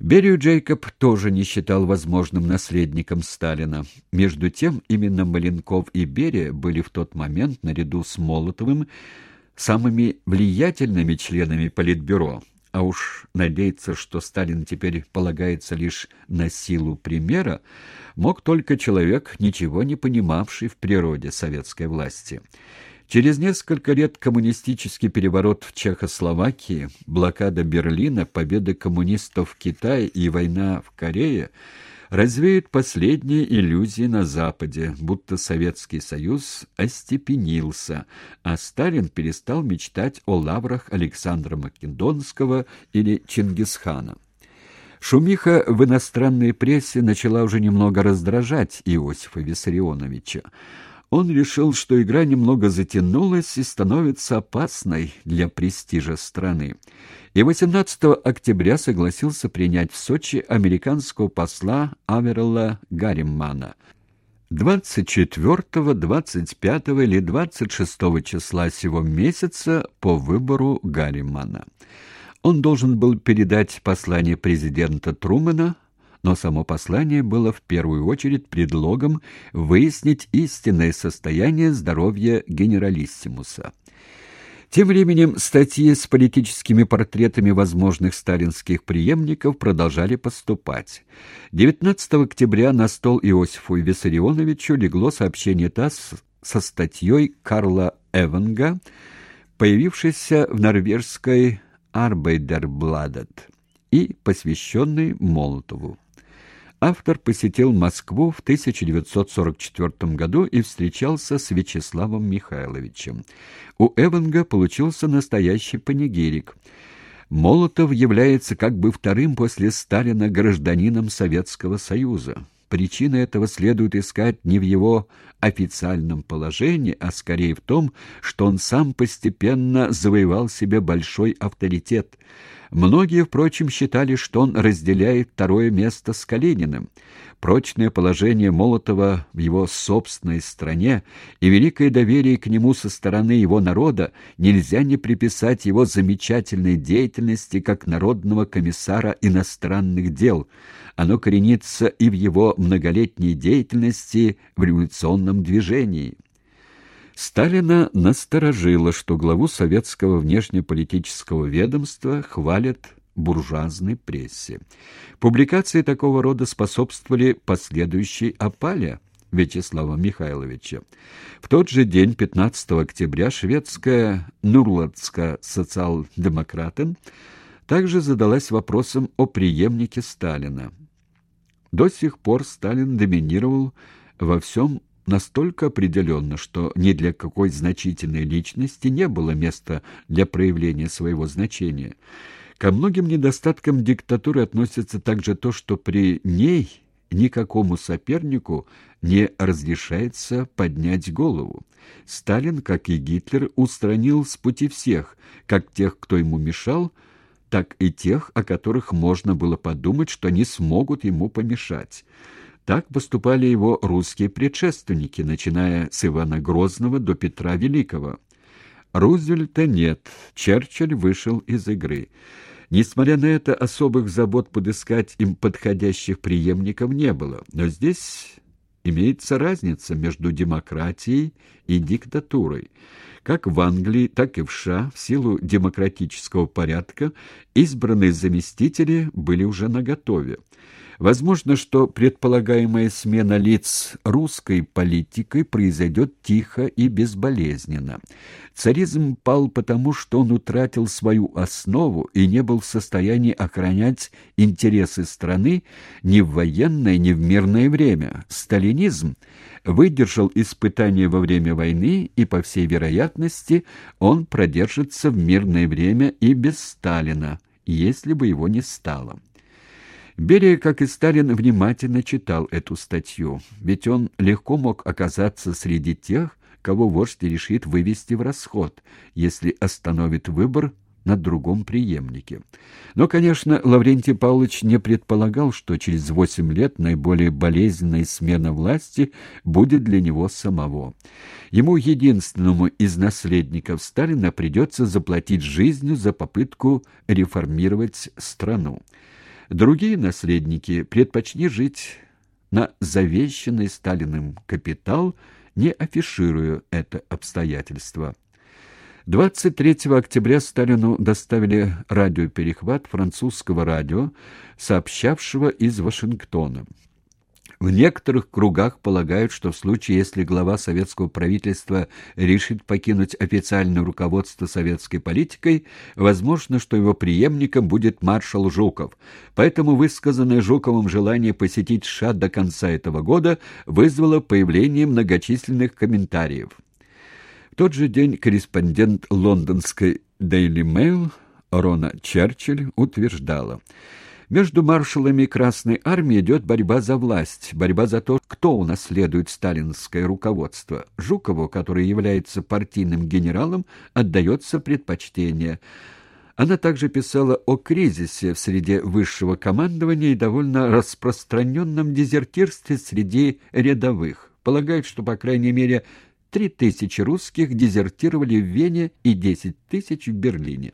Берию Джейкоб тоже не считал возможным наследником Сталина. Между тем, именно Маленков и Берия были в тот момент, наряду с Молотовым, самыми влиятельными членами Политбюро, а уж надеяться, что Сталин теперь полагается лишь на силу примера, мог только человек, ничего не понимавший в природе советской власти. Через несколько лет коммунистический переворот в Чехословакии, блокада Берлина, победа коммунистов в Китае и война в Корее развеют последние иллюзии на Западе, будто Советский Союз остепенился, а Сталин перестал мечтать о лаврах Александра Македонского или Чингисхана. Шумиха в иностранной прессе начала уже немного раздражать Иосифа Виссарионовича он решил, что игра немного затянулась и становится опасной для престижа страны. И 18 октября согласился принять в Сочи американского посла Аверла Гарримана. 24, 25 или 26 числа сего месяца по выбору Гарримана. Он должен был передать послание президента Трумэна но само послание было в первую очередь предлогом выяснить истинное состояние здоровья генералиссимуса. Тем временем статьи с политическими портретами возможных сталинских преемников продолжали поступать. 19 октября на стол Иосифу Виссарионовичу легло сообщение ТАСС со статьей Карла Эванга, появившейся в норвежской «Арбейдербладет» и посвященной Молотову. Автор посетил Москву в 1944 году и встречался с Вячеславом Михайловичем. У Эванга получился настоящий панигирик. Молотов является как бы вторым после Сталина гражданином Советского Союза. Причина этого следует искать не в его официальном положении, а скорее в том, что он сам постепенно завоевал себе большой авторитет – Многие, впрочем, считали, что он разделяет второе место с Калининым. Прочное положение Молотова в его собственной стране и великое доверие к нему со стороны его народа нельзя не приписать его замечательной деятельности как народного комиссара иностранных дел. Оно коренится и в его многолетней деятельности в революционном движении. Сталина насторожило, что главу советского внешнеполитического ведомства хвалят буржуазной прессе. Публикации такого рода способствовали последующей опале Вячеслава Михайловича. В тот же день, 15 октября, шведская Нурландская социал-демократен также задалась вопросом о преемнике Сталина. До сих пор Сталин доминировал во всем настолько определенно, что ни для какой значительной личности не было места для проявления своего значения. Ко многим недостаткам диктатуры относится также то, что при ней никакому сопернику не разрешается поднять голову. Сталин, как и Гитлер, устранил с пути всех, как тех, кто ему мешал, так и тех, о которых можно было подумать, что они смогут ему помешать. Так поступали его русские предшественники, начиная с Ивана Грозного до Петра Великого. Рузвельта нет, Черчилль вышел из игры. Несмотря на это, особых забот подыскать им подходящих преемников не было. Но здесь имеется разница между демократией и диктатурой. Как в Англии, так и в США в силу демократического порядка избранные заместители были уже наготове. Возможно, что предполагаемая смена лиц русской политикой произойдет тихо и безболезненно. Царизм пал потому, что он утратил свою основу и не был в состоянии охранять интересы страны ни в военное, ни в мирное время. Сталинизм выдержал испытания во время войны, и, по всей вероятности, он продержится в мирное время и без Сталина, если бы его не стало. Берия, как и Сталин, внимательно читал эту статью, ведь он легко мог оказаться среди тех, кого вождь решит вывести в расход, если остановит выбор на другом преемнике. Но, конечно, Лаврентий Павлович не предполагал, что через восемь лет наиболее болезненная смена власти будет для него самого. Ему, единственному из наследников Сталина, придется заплатить жизнью за попытку реформировать страну. Другие наследники предпочли жить на завещанный Сталиным капитал, не афишируя это обстоятельство. 23 октября Сталину доставили радиоперехват французского радио, сообщавшего из Вашингтона. В некоторых кругах полагают, что в случае, если глава советского правительства решит покинуть официальное руководство советской политикой, возможно, что его преемником будет маршал Жуков. Поэтому высказанное Жуковым желание посетить США до конца этого года вызвало появление многочисленных комментариев. В тот же день корреспондент лондонской Daily Mail Рона Черчилль утверждала – между маршалами Красной Армии идет борьба за власть, борьба за то, кто унаследует сталинское руководство. Жукову, который является партийным генералом, отдается предпочтение. Она также писала о кризисе в среде высшего командования и довольно распространенном дезертирстве среди рядовых. Полагает, что, по крайней мере, три тысячи русских дезертировали в Вене и десять тысяч в Берлине.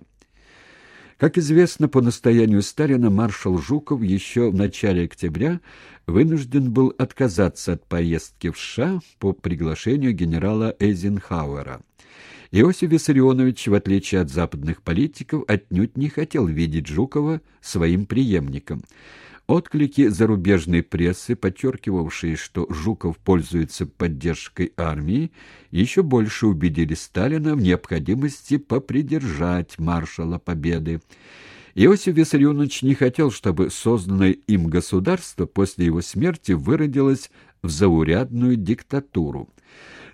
Как известно, по настоянию Сталина маршал Жуков еще в начале октября вынужден был отказаться от поездки в США по приглашению генерала Эйзенхауэра. Иосиф Виссарионович, в отличие от западных политиков, отнюдь не хотел видеть Жукова своим преемником – Отклики зарубежной прессы, подчеркивавшие, что Жуков пользуется поддержкой армии, еще больше убедили Сталина в необходимости попридержать маршала Победы. Иосиф Виссарионович не хотел, чтобы созданное им государство после его смерти выродилось в заурядную диктатуру.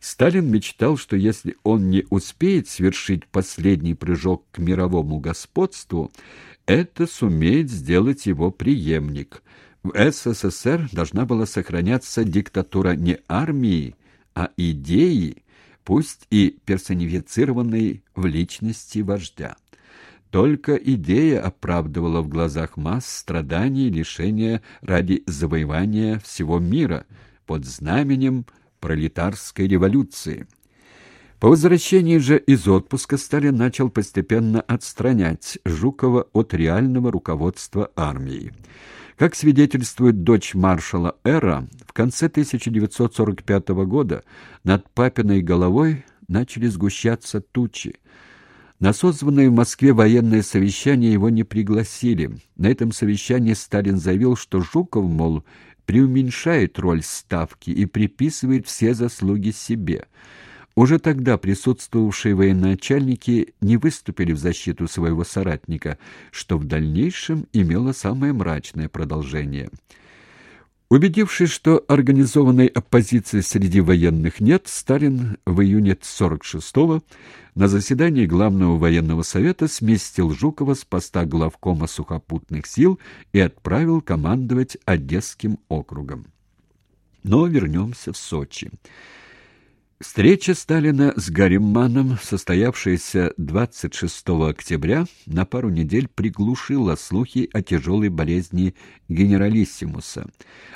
Сталин мечтал, что если он не успеет свершить последний прыжок к мировому господству, это сумеет сделать его преемник. В СССР должна была сохраняться диктатура не армии, а идеи, пусть и персонифицированной в личности вождя. Только идея оправдывала в глазах масс страдания и лишения ради завоевания всего мира под знаменем пролетарской революции. По возвращении же из отпуска Сталин начал постепенно отстранять Жукова от реального руководства армией. Как свидетельствует дочь маршала Эра, в конце 1945 года над папиной головой начали сгущаться тучи. На созванное в Москве военное совещание его не пригласили. На этом совещании Сталин заявил, что Жуков, мол, преуменьшает роль Ставки и приписывает все заслуги себе – уже тогда присутствовавшие военачальники не выступили в защиту своего соратника, что в дальнейшем имело самое мрачное продолжение. Убедившись, что организованной оппозиции среди военных нет, Сталин в июне 46-го на заседании Главного военного совета сместил Жукова с поста главкома сухопутных сил и отправил командовать Одесским округом. Но вернемся в Сочи. Встреча Сталина с Гарриманом, состоявшаяся 26 октября, на пару недель приглушила слухи о тяжелой болезни генералиссимуса.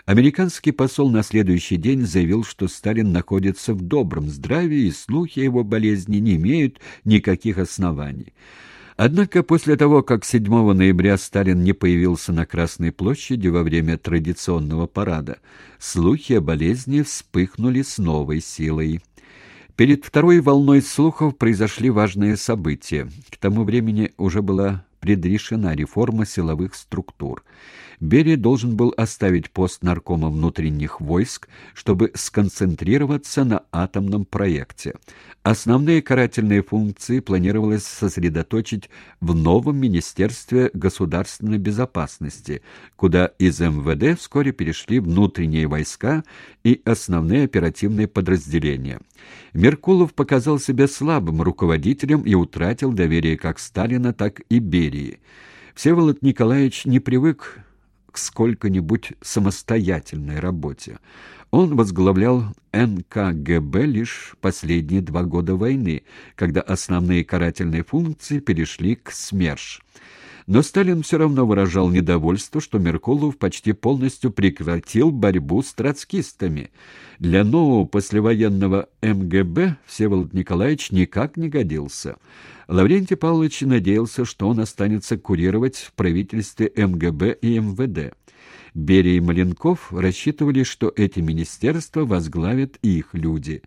Американский посол на следующий день заявил, что Сталин находится в добром здравии и слухи о его болезни не имеют никаких оснований. Однако после того, как 7 ноября Сталин не появился на Красной площади во время традиционного парада, слухи о болезни вспыхнули с новой силой. Перед второй волной слухов произошли важные события. К тому времени уже была предрешена реформа силовых структур. Берия должен был оставить пост наркома внутренних войск, чтобы сконцентрироваться на атомном проекте. Основные карательные функции планировалось сосредоточить в новом Министерстве государственной безопасности, куда из МВД вскоре перешли внутренние войска и основные оперативные подразделения. Меркулов показал себя слабым руководителем и утратил доверие как Сталина, так и Берии. Всеволод Николаевич не привык к сколько-нибудь самостоятельной работе. Он возглавлял НКГБ лишь последние два года войны, когда основные карательные функции перешли к СМЕРШ. Но Сталин все равно выражал недовольство, что Меркулов почти полностью прекратил борьбу с троцкистами. Для нового послевоенного МГБ Всеволод Николаевич никак не годился. Лаврентий Павлович надеялся, что он останется курировать в правительстве МГБ и МВД. Берия и Маленков рассчитывали, что эти министерства возглавят их люди.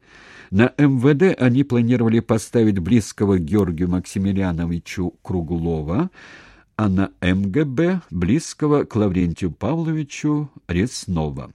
На МВД они планировали поставить близкого Георгию Максимилиановичу Круглова, а на МГБ близкого к Лаврентию Павловичу Реснова.